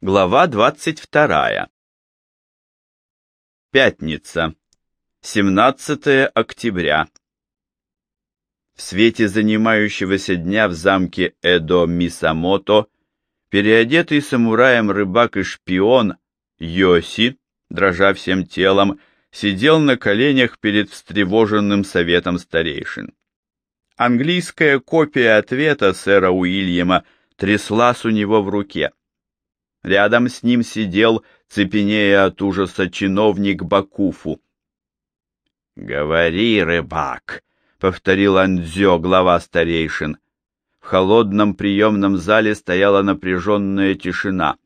Глава 22. Пятница. 17 октября. В свете занимающегося дня в замке Эдо Мисамото переодетый самураем рыбак и шпион Йоси, дрожа всем телом, сидел на коленях перед встревоженным советом старейшин. Английская копия ответа сэра Уильяма тряслась у него в руке. Рядом с ним сидел, цепенея от ужаса, чиновник Бакуфу. «Говори, рыбак!» — повторил Андзё, глава старейшин. В холодном приемном зале стояла напряженная тишина.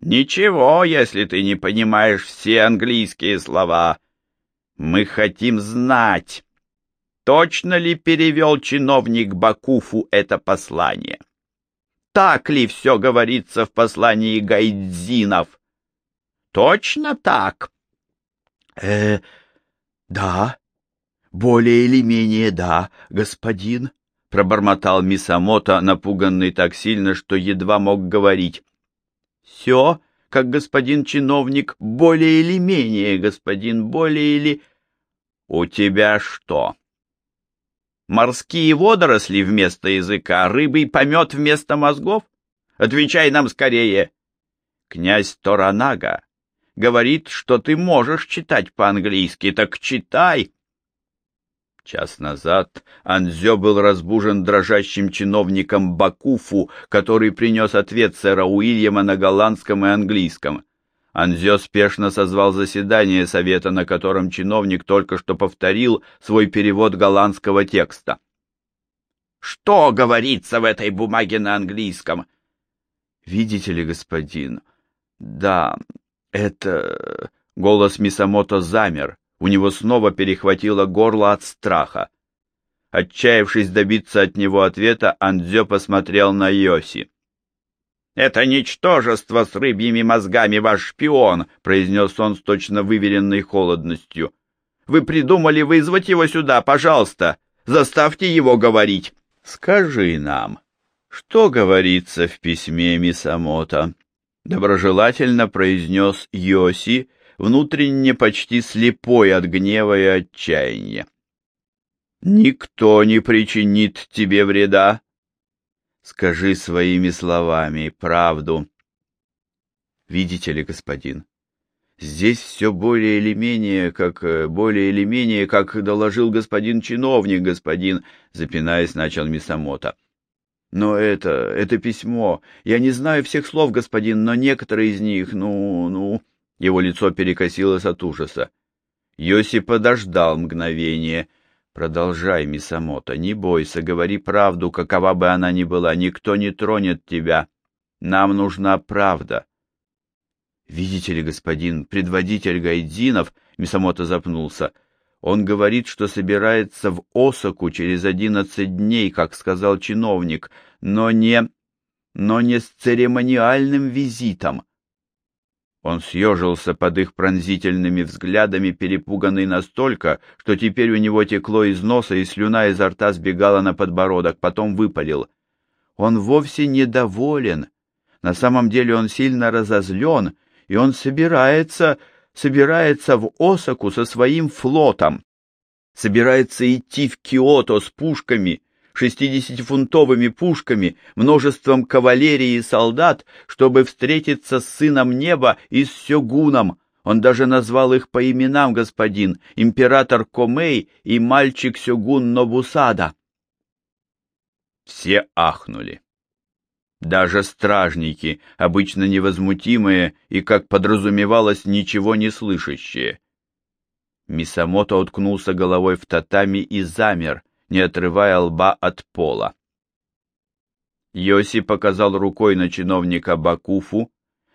«Ничего, если ты не понимаешь все английские слова. Мы хотим знать, точно ли перевел чиновник Бакуфу это послание?» Так ли все говорится в послании Гайдзинов? Точно так? Э, да, более или менее да, господин, пробормотал Мисамото, напуганный так сильно, что едва мог говорить. Все, как господин чиновник, более или менее, господин, более или... У тебя что? Морские водоросли вместо языка, рыбий помет вместо мозгов? Отвечай нам скорее. Князь Торанага говорит, что ты можешь читать по-английски, так читай. Час назад Анзё был разбужен дрожащим чиновником Бакуфу, который принес ответ сэра Уильяма на голландском и английском. Анзё спешно созвал заседание совета, на котором чиновник только что повторил свой перевод голландского текста. «Что говорится в этой бумаге на английском?» «Видите ли, господин, да, это...» Голос Мисамото замер, у него снова перехватило горло от страха. Отчаявшись добиться от него ответа, Андзё посмотрел на Йоси. «Это ничтожество с рыбьими мозгами, ваш шпион!» — произнес он с точно выверенной холодностью. «Вы придумали вызвать его сюда, пожалуйста! Заставьте его говорить!» «Скажи нам, что говорится в письме Мисамото?» — доброжелательно произнес Йоси, внутренне почти слепой от гнева и отчаяния. «Никто не причинит тебе вреда, Скажи своими словами правду. Видите ли, господин, здесь все более или менее, как э, более или менее, как доложил господин чиновник, господин, запинаясь, начал Мисамото. Но это, это письмо. Я не знаю всех слов, господин, но некоторые из них, ну, ну... Его лицо перекосилось от ужаса. Йоси подождал мгновение — Продолжай, Мисамото, не бойся, говори правду, какова бы она ни была, никто не тронет тебя. Нам нужна правда. Видите ли, господин, предводитель Гайдзинов, Мисамото запнулся, он говорит, что собирается в Осаку через одиннадцать дней, как сказал чиновник, но не... но не с церемониальным визитом. Он съежился под их пронзительными взглядами, перепуганный настолько, что теперь у него текло из носа, и слюна изо рта сбегала на подбородок, потом выпалил. Он вовсе недоволен. На самом деле он сильно разозлен, и он собирается, собирается в Осаку со своим флотом. Собирается идти в Киото с пушками шестидесятифунтовыми пушками, множеством кавалерии и солдат, чтобы встретиться с сыном неба и с сёгуном. Он даже назвал их по именам, господин, император Комей и мальчик сёгун Нобусада. Все ахнули. Даже стражники, обычно невозмутимые и, как подразумевалось, ничего не слышащие. Мисамото уткнулся головой в татами и замер, не отрывая лба от пола. Йоси показал рукой на чиновника Бакуфу,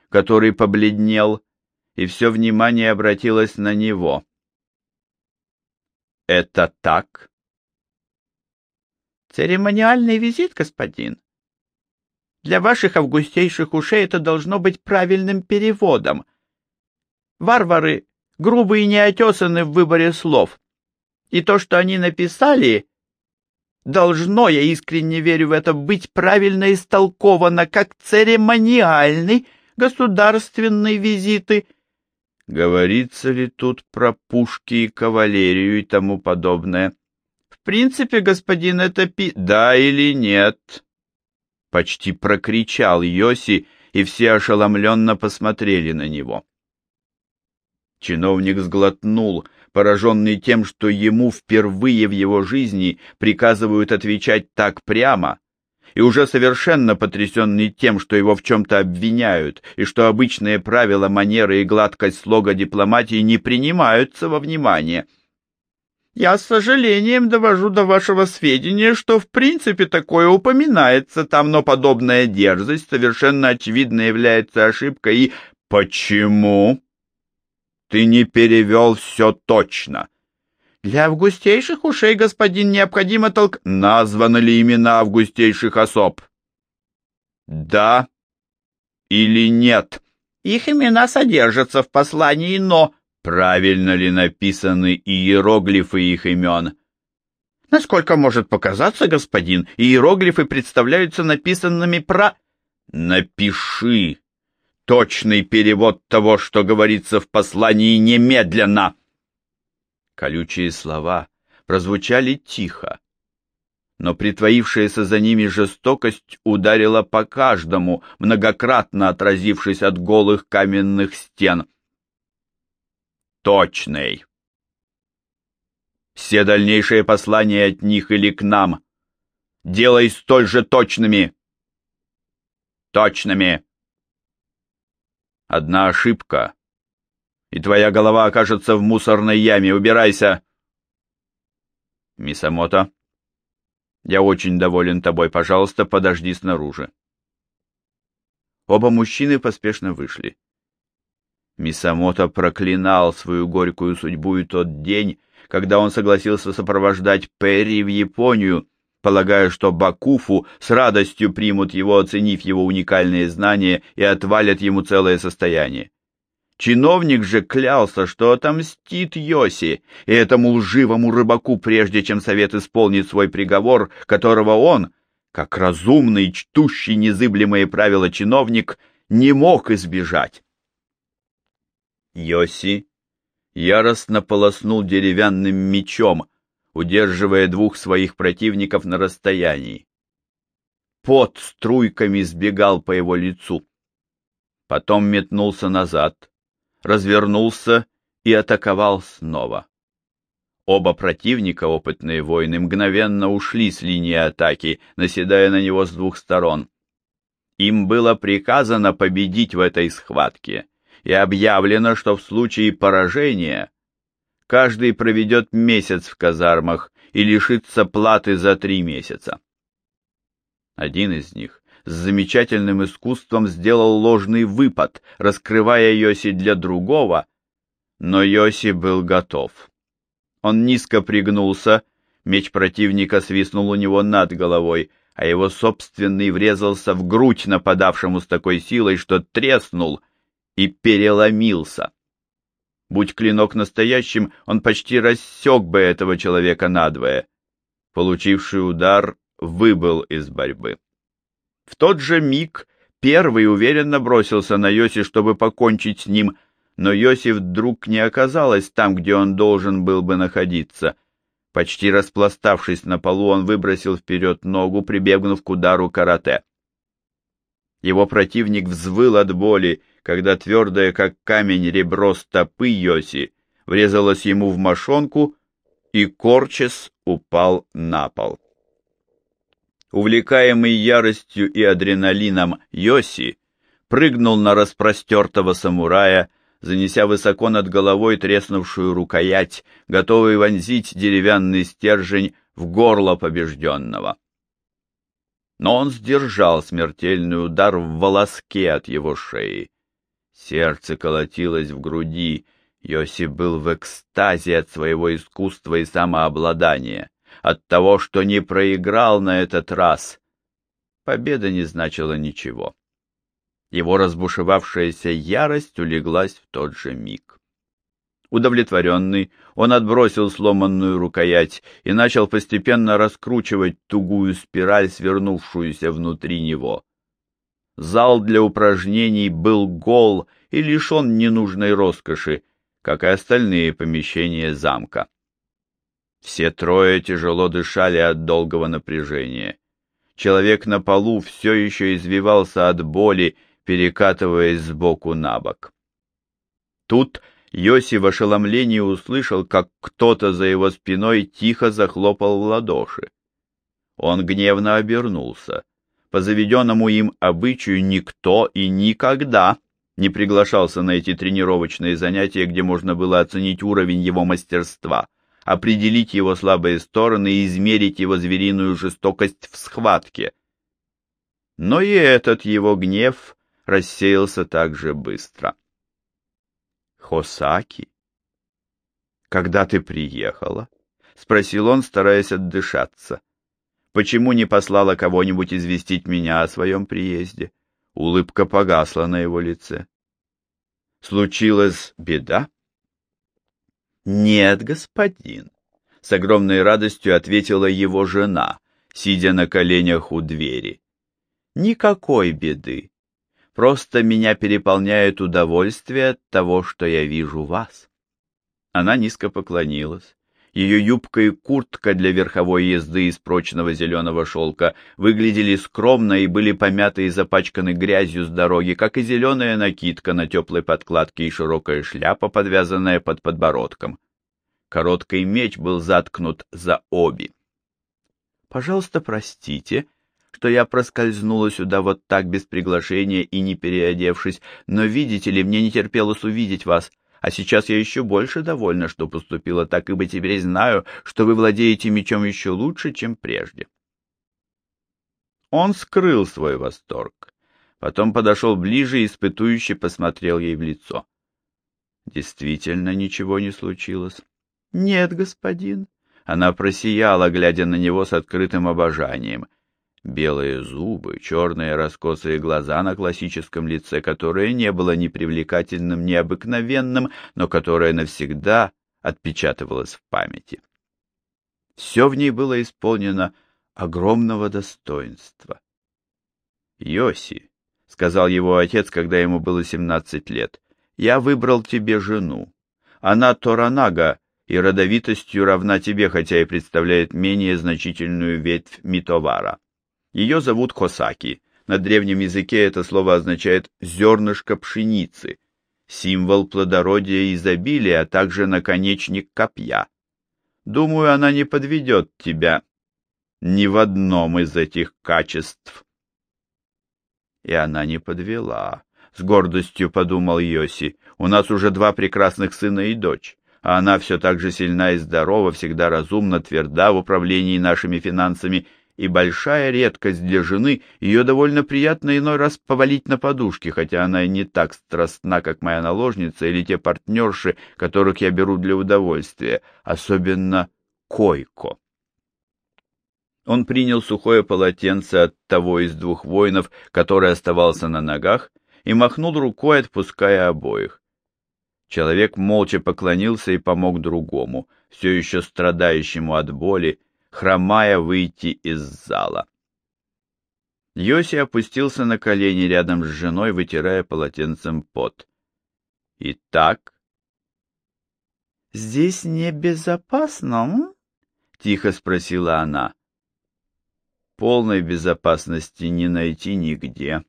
который побледнел, и все внимание обратилось на него. «Это так?» «Церемониальный визит, господин. Для ваших августейших ушей это должно быть правильным переводом. Варвары грубые и неотесаны в выборе слов, и то, что они написали, должно, я искренне верю в это, быть правильно истолковано как церемониальный государственный визиты. Говорится ли тут про пушки и кавалерию и тому подобное? В принципе, господин, это пи... Да или нет? Почти прокричал Йоси, и все ошеломленно посмотрели на него. Чиновник сглотнул, пораженный тем, что ему впервые в его жизни приказывают отвечать так прямо, и уже совершенно потрясенный тем, что его в чем-то обвиняют, и что обычные правила, манеры и гладкость слога дипломатии не принимаются во внимание. Я с сожалением довожу до вашего сведения, что в принципе такое упоминается там, но подобная дерзость совершенно очевидно является ошибкой и... Почему? Ты не перевел все точно. Для августейших ушей, господин, необходимо толк... Названы ли имена августейших особ? Да или нет? Их имена содержатся в послании, но... Правильно ли написаны иероглифы их имен? Насколько может показаться, господин, иероглифы представляются написанными про... Напиши точный перевод того, что говорится в послании немедленно. Колючие слова прозвучали тихо, но притворившаяся за ними жестокость ударила по каждому, многократно отразившись от голых каменных стен. Точный. Все дальнейшие послания от них или к нам делай столь же точными. Точными. Одна ошибка, и твоя голова окажется в мусорной яме. Убирайся!» «Мисамото, я очень доволен тобой. Пожалуйста, подожди снаружи». Оба мужчины поспешно вышли. Мисамото проклинал свою горькую судьбу и тот день, когда он согласился сопровождать Перри в Японию, полагая, что Бакуфу с радостью примут его, оценив его уникальные знания и отвалят ему целое состояние. Чиновник же клялся, что отомстит Йоси и этому лживому рыбаку, прежде чем совет исполнит свой приговор, которого он, как разумный, чтущий незыблемые правила чиновник, не мог избежать. Йоси яростно полоснул деревянным мечом, удерживая двух своих противников на расстоянии. Пот струйками сбегал по его лицу. Потом метнулся назад, развернулся и атаковал снова. Оба противника, опытные воины, мгновенно ушли с линии атаки, наседая на него с двух сторон. Им было приказано победить в этой схватке, и объявлено, что в случае поражения каждый проведет месяц в казармах и лишится платы за три месяца. Один из них с замечательным искусством сделал ложный выпад, раскрывая Йоси для другого, но Йоси был готов. Он низко пригнулся, меч противника свистнул у него над головой, а его собственный врезался в грудь нападавшему с такой силой, что треснул и переломился. Будь клинок настоящим, он почти рассек бы этого человека надвое. Получивший удар выбыл из борьбы. В тот же миг первый уверенно бросился на Йоси, чтобы покончить с ним, но Йоси вдруг не оказалась там, где он должен был бы находиться. Почти распластавшись на полу, он выбросил вперед ногу, прибегнув к удару карате. Его противник взвыл от боли, когда твердое, как камень, ребро стопы Йоси врезалось ему в мошонку, и Корчес упал на пол. Увлекаемый яростью и адреналином Йоси прыгнул на распростертого самурая, занеся высоко над головой треснувшую рукоять, готовый вонзить деревянный стержень в горло побежденного. Но он сдержал смертельный удар в волоске от его шеи. Сердце колотилось в груди. Йоси был в экстазе от своего искусства и самообладания, от того, что не проиграл на этот раз. Победа не значила ничего. Его разбушевавшаяся ярость улеглась в тот же миг. Удовлетворенный, он отбросил сломанную рукоять и начал постепенно раскручивать тугую спираль, свернувшуюся внутри него. Зал для упражнений был гол и лишен ненужной роскоши, как и остальные помещения замка. Все трое тяжело дышали от долгого напряжения. Человек на полу все еще извивался от боли, перекатываясь сбоку на бок. Тут Йоси в ошеломлении услышал, как кто-то за его спиной тихо захлопал в ладоши. Он гневно обернулся. По заведенному им обычаю никто и никогда не приглашался на эти тренировочные занятия, где можно было оценить уровень его мастерства, определить его слабые стороны и измерить его звериную жестокость в схватке. Но и этот его гнев рассеялся так же быстро. Хосаки? Когда ты приехала? Спросил он, стараясь отдышаться. Почему не послала кого-нибудь известить меня о своем приезде? Улыбка погасла на его лице. Случилась беда? Нет, господин. С огромной радостью ответила его жена, сидя на коленях у двери. Никакой беды. Просто меня переполняет удовольствие от того, что я вижу вас. Она низко поклонилась. Ее юбка и куртка для верховой езды из прочного зеленого шелка выглядели скромно и были помяты и запачканы грязью с дороги, как и зеленая накидка на теплой подкладке и широкая шляпа, подвязанная под подбородком. Короткий меч был заткнут за обе. «Пожалуйста, простите», что я проскользнула сюда вот так без приглашения и не переодевшись, но, видите ли, мне не терпелось увидеть вас, а сейчас я еще больше довольна, что поступила так, ибо теперь знаю, что вы владеете мечом еще лучше, чем прежде. Он скрыл свой восторг, потом подошел ближе и испытующе посмотрел ей в лицо. Действительно ничего не случилось? Нет, господин. Она просияла, глядя на него с открытым обожанием белые зубы, черные раскосые глаза на классическом лице, которое не было ни привлекательным, ни обыкновенным, но которое навсегда отпечатывалось в памяти. Все в ней было исполнено огромного достоинства. «Йоси», — сказал его отец, когда ему было семнадцать лет, — «я выбрал тебе жену. Она Торанага и родовитостью равна тебе, хотя и представляет менее значительную ветвь Митовара. Ее зовут Хосаки. На древнем языке это слово означает «зернышко пшеницы», символ плодородия и изобилия, а также наконечник копья. Думаю, она не подведет тебя ни в одном из этих качеств. И она не подвела. С гордостью подумал Йоси. У нас уже два прекрасных сына и дочь, а она все так же сильна и здорова, всегда разумна, тверда в управлении нашими финансами и большая редкость для жены, ее довольно приятно иной раз повалить на подушке, хотя она и не так страстна, как моя наложница или те партнерши, которых я беру для удовольствия, особенно Койко. Он принял сухое полотенце от того из двух воинов, который оставался на ногах, и махнул рукой, отпуская обоих. Человек молча поклонился и помог другому, все еще страдающему от боли, хромая выйти из зала. Йоси опустился на колени рядом с женой, вытирая полотенцем пот. «Итак?» «Здесь небезопасно?» — тихо спросила она. «Полной безопасности не найти нигде».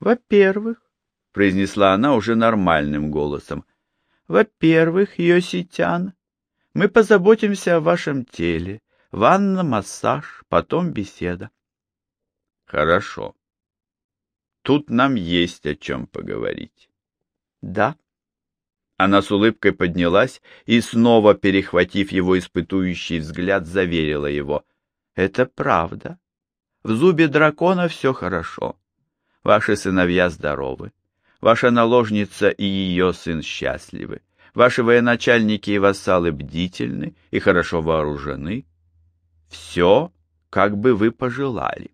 «Во-первых», — произнесла она уже нормальным голосом, — «во-первых, Йоситян, мы позаботимся о вашем теле. Ванна, массаж, потом беседа. Хорошо. Тут нам есть о чем поговорить. Да. Она с улыбкой поднялась и, снова перехватив его испытующий взгляд, заверила его. Это правда. В зубе дракона все хорошо. Ваши сыновья здоровы. Ваша наложница и ее сын счастливы. Ваши военачальники и вассалы бдительны и хорошо вооружены. Все, как бы вы пожелали.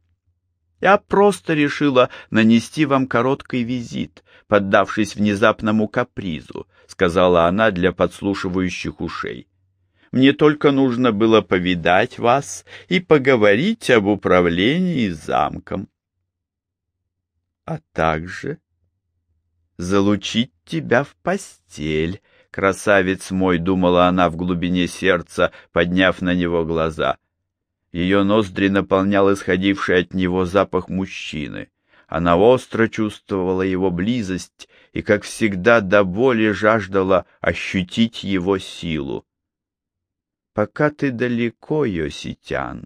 Я просто решила нанести вам короткий визит, поддавшись внезапному капризу, сказала она для подслушивающих ушей. Мне только нужно было повидать вас и поговорить об управлении замком. А также залучить тебя в постель, красавец мой, думала она в глубине сердца, подняв на него глаза. Ее ноздри наполнял исходивший от него запах мужчины. Она остро чувствовала его близость и, как всегда, до боли жаждала ощутить его силу. «Пока ты далеко, Йоситян,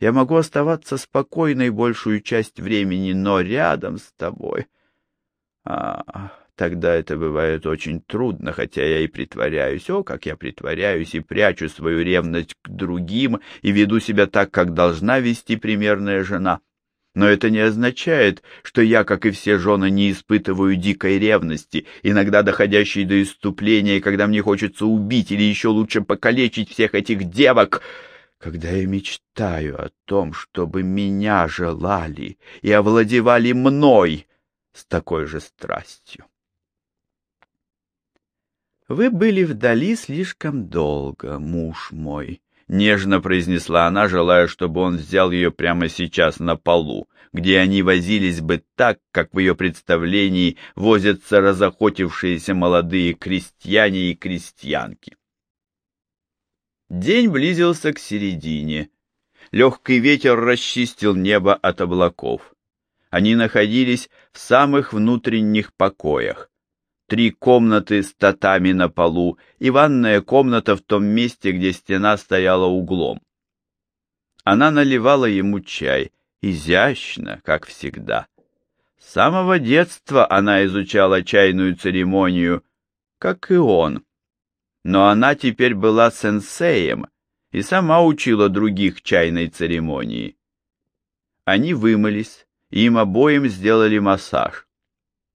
я могу оставаться спокойной большую часть времени, но рядом с тобой...» «А, Тогда это бывает очень трудно, хотя я и притворяюсь. О, как я притворяюсь и прячу свою ревность к другим и веду себя так, как должна вести примерная жена. Но это не означает, что я, как и все жены, не испытываю дикой ревности, иногда доходящей до иступления, когда мне хочется убить или еще лучше покалечить всех этих девок, когда я мечтаю о том, чтобы меня желали и овладевали мной с такой же страстью. «Вы были вдали слишком долго, муж мой», — нежно произнесла она, желая, чтобы он взял ее прямо сейчас на полу, где они возились бы так, как в ее представлении возятся разохотившиеся молодые крестьяне и крестьянки. День близился к середине. Легкий ветер расчистил небо от облаков. Они находились в самых внутренних покоях три комнаты с татами на полу и ванная комната в том месте, где стена стояла углом. Она наливала ему чай, изящно, как всегда. С самого детства она изучала чайную церемонию, как и он. Но она теперь была сенсеем и сама учила других чайной церемонии. Они вымылись, и им обоим сделали массаж.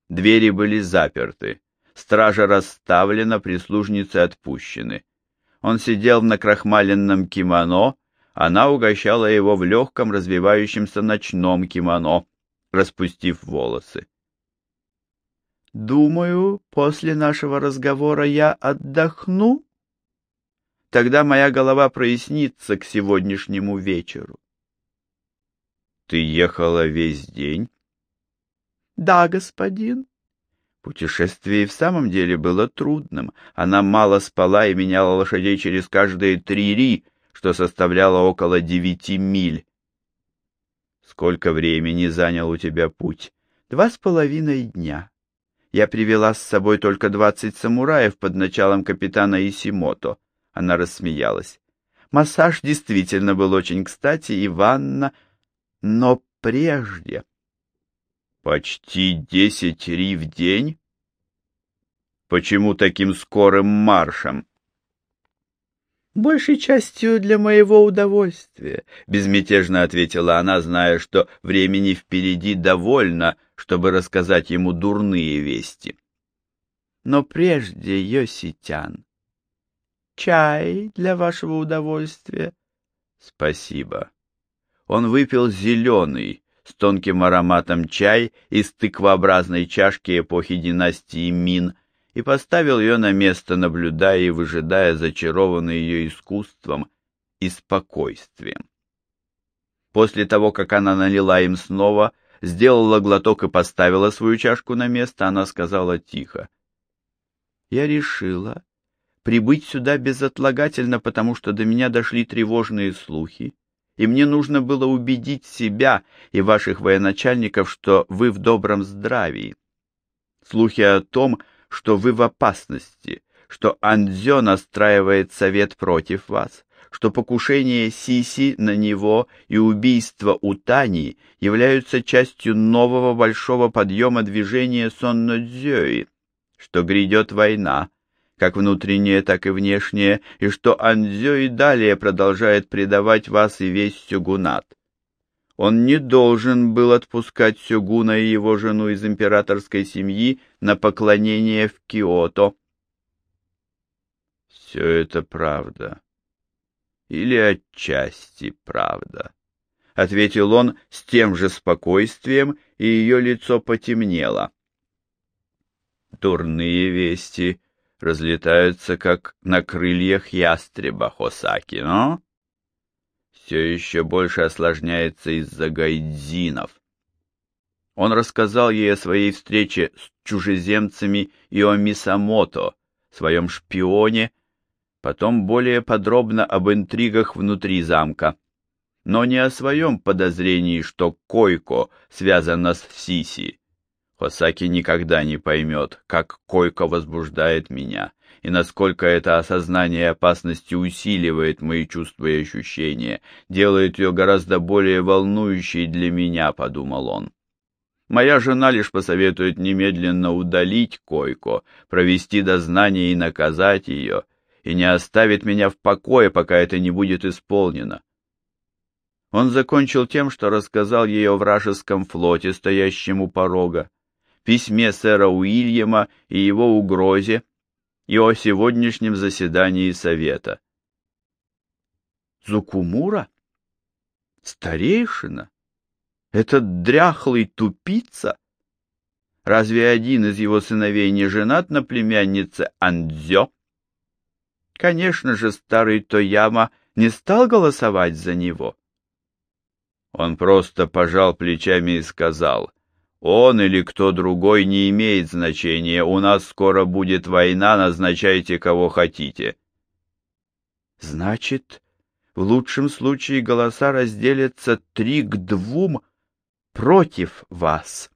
Двери были заперты. Стража расставлена, прислужницы отпущены. Он сидел в накрахмаленном кимоно, она угощала его в легком развивающемся ночном кимоно, распустив волосы. «Думаю, после нашего разговора я отдохну. Тогда моя голова прояснится к сегодняшнему вечеру». «Ты ехала весь день?» «Да, господин». Путешествие в самом деле было трудным. Она мало спала и меняла лошадей через каждые три ри, что составляло около девяти миль. Сколько времени занял у тебя путь? Два с половиной дня. Я привела с собой только двадцать самураев под началом капитана Исимото. Она рассмеялась. Массаж действительно был очень кстати, и ванна, но прежде... Почти десять ри в день? Почему таким скорым маршем? «Большей частью для моего удовольствия», — безмятежно ответила она, зная, что времени впереди довольно, чтобы рассказать ему дурные вести. «Но прежде, Йоситян, чай для вашего удовольствия?» «Спасибо». Он выпил зеленый, с тонким ароматом чай из тыквообразной чашки эпохи династии Мин и поставил ее на место, наблюдая и выжидая, зачарованный ее искусством и спокойствием. После того, как она налила им снова, сделала глоток и поставила свою чашку на место, она сказала тихо. «Я решила прибыть сюда безотлагательно, потому что до меня дошли тревожные слухи, и мне нужно было убедить себя и ваших военачальников, что вы в добром здравии. Слухи о том, что вы в опасности, что Андзё настраивает совет против вас, что покушение Сиси на него и убийство Утани являются частью нового большого подъема движения Соннодзёи, что грядет война, как внутреннее, так и внешнее, и что Андзё и далее продолжает предавать вас и весь Сёгунат. Он не должен был отпускать Сёгуна и его жену из императорской семьи на поклонение в Киото. Все это правда. Или отчасти правда. ответил он с тем же спокойствием, и ее лицо потемнело. Дурные вести разлетаются, как на крыльях ястреба Хосаки, но все еще больше осложняется из-за гайдзинов. Он рассказал ей о своей встрече с чужеземцами и о Мисамото, своем шпионе, потом более подробно об интригах внутри замка, но не о своем подозрении, что Койко связана с Сиси. Хосаки никогда не поймет, как Койко возбуждает меня, и насколько это осознание опасности усиливает мои чувства и ощущения, делает ее гораздо более волнующей для меня, подумал он. Моя жена лишь посоветует немедленно удалить Койко, провести дознание и наказать ее, и не оставит меня в покое, пока это не будет исполнено. Он закончил тем, что рассказал ей о вражеском флоте, стоящем у порога, письме сэра Уильяма и его угрозе, и о сегодняшнем заседании совета. Зукумура? Старейшина? Этот дряхлый тупица? Разве один из его сыновей не женат на племяннице Андзё? Конечно же, старый Тояма не стал голосовать за него. Он просто пожал плечами и сказал, он или кто другой не имеет значения. У нас скоро будет война, назначайте кого хотите. Значит, в лучшем случае голоса разделятся три к двум против вас.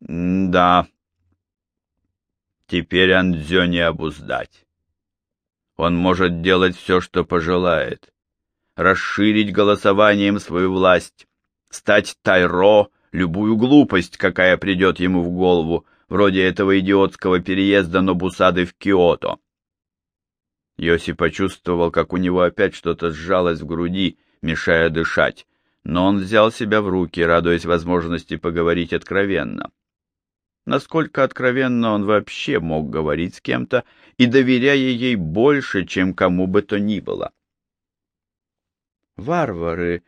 да. Теперь Андзё не обуздать. Он может делать все, что пожелает. Расширить голосованием свою власть, стать Тайро — любую глупость, какая придет ему в голову, вроде этого идиотского переезда Нобусады в Киото. Йоси почувствовал, как у него опять что-то сжалось в груди, мешая дышать, но он взял себя в руки, радуясь возможности поговорить откровенно. Насколько откровенно он вообще мог говорить с кем-то и доверяя ей больше, чем кому бы то ни было. Варвары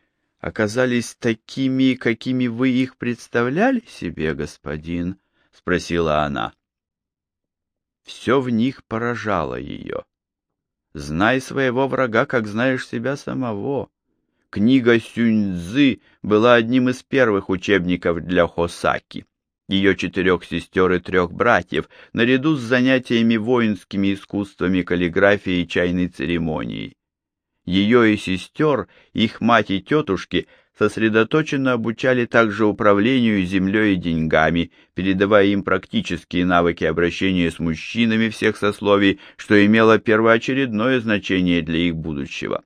оказались такими, какими вы их представляли себе, господин? — спросила она. Все в них поражало ее. Знай своего врага, как знаешь себя самого. Книга Сюньцзы была одним из первых учебников для Хосаки, ее четырех сестер и трех братьев, наряду с занятиями воинскими искусствами, каллиграфией и чайной церемонией. Ее и сестер, их мать и тетушки сосредоточенно обучали также управлению землей и деньгами, передавая им практические навыки обращения с мужчинами всех сословий, что имело первоочередное значение для их будущего.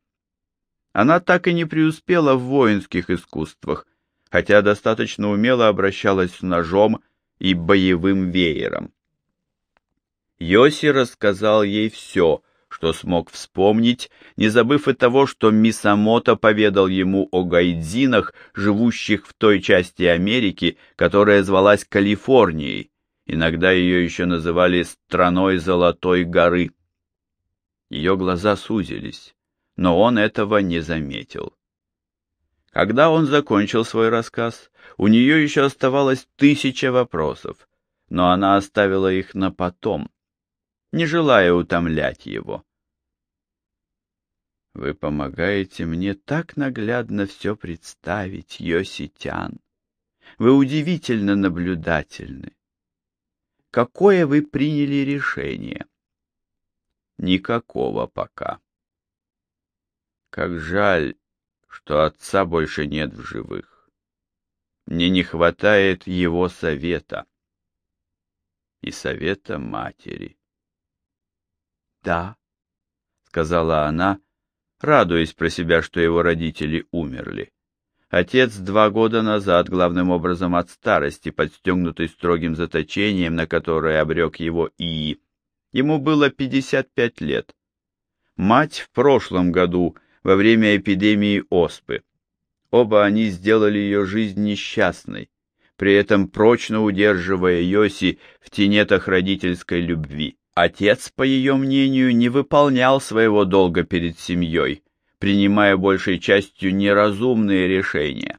Она так и не преуспела в воинских искусствах, хотя достаточно умело обращалась с ножом и боевым веером. Йоси рассказал ей все, что смог вспомнить, не забыв и того, что Мисамото поведал ему о гайдзинах, живущих в той части Америки, которая звалась Калифорнией. Иногда ее еще называли «страной Золотой горы». Ее глаза сузились, но он этого не заметил. Когда он закончил свой рассказ, у нее еще оставалось тысяча вопросов, но она оставила их на потом, не желая утомлять его. Вы помогаете мне так наглядно все представить, Йоситян. Вы удивительно наблюдательны. Какое вы приняли решение? Никакого пока. Как жаль, что отца больше нет в живых. Мне не хватает его совета и совета матери. Да, сказала она, радуясь про себя, что его родители умерли. Отец два года назад, главным образом от старости, подстегнутый строгим заточением, на которое обрек его Ии. Ему было 55 лет. Мать в прошлом году, во время эпидемии оспы. Оба они сделали ее жизнь несчастной, при этом прочно удерживая Йоси в тенетах родительской любви. Отец, по ее мнению, не выполнял своего долга перед семьей, принимая большей частью неразумные решения.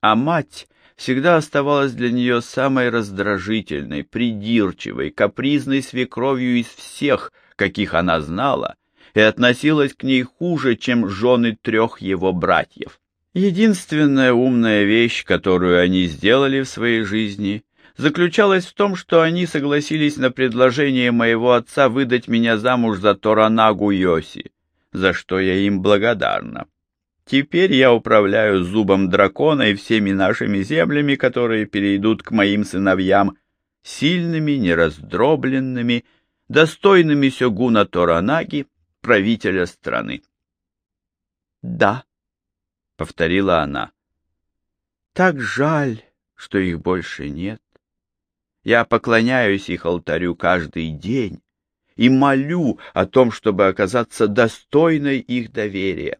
А мать всегда оставалась для нее самой раздражительной, придирчивой, капризной свекровью из всех, каких она знала, и относилась к ней хуже, чем жены трех его братьев. Единственная умная вещь, которую они сделали в своей жизни, заключалась в том, что они согласились на предложение моего отца выдать меня замуж за Торанагу Йоси, за что я им благодарна. Теперь я управляю зубом дракона и всеми нашими землями, которые перейдут к моим сыновьям, сильными, нераздробленными, достойными сёгуна Торанаги, правителя страны. Да, — повторила она. «Так жаль, что их больше нет. Я поклоняюсь их алтарю каждый день и молю о том, чтобы оказаться достойной их доверия.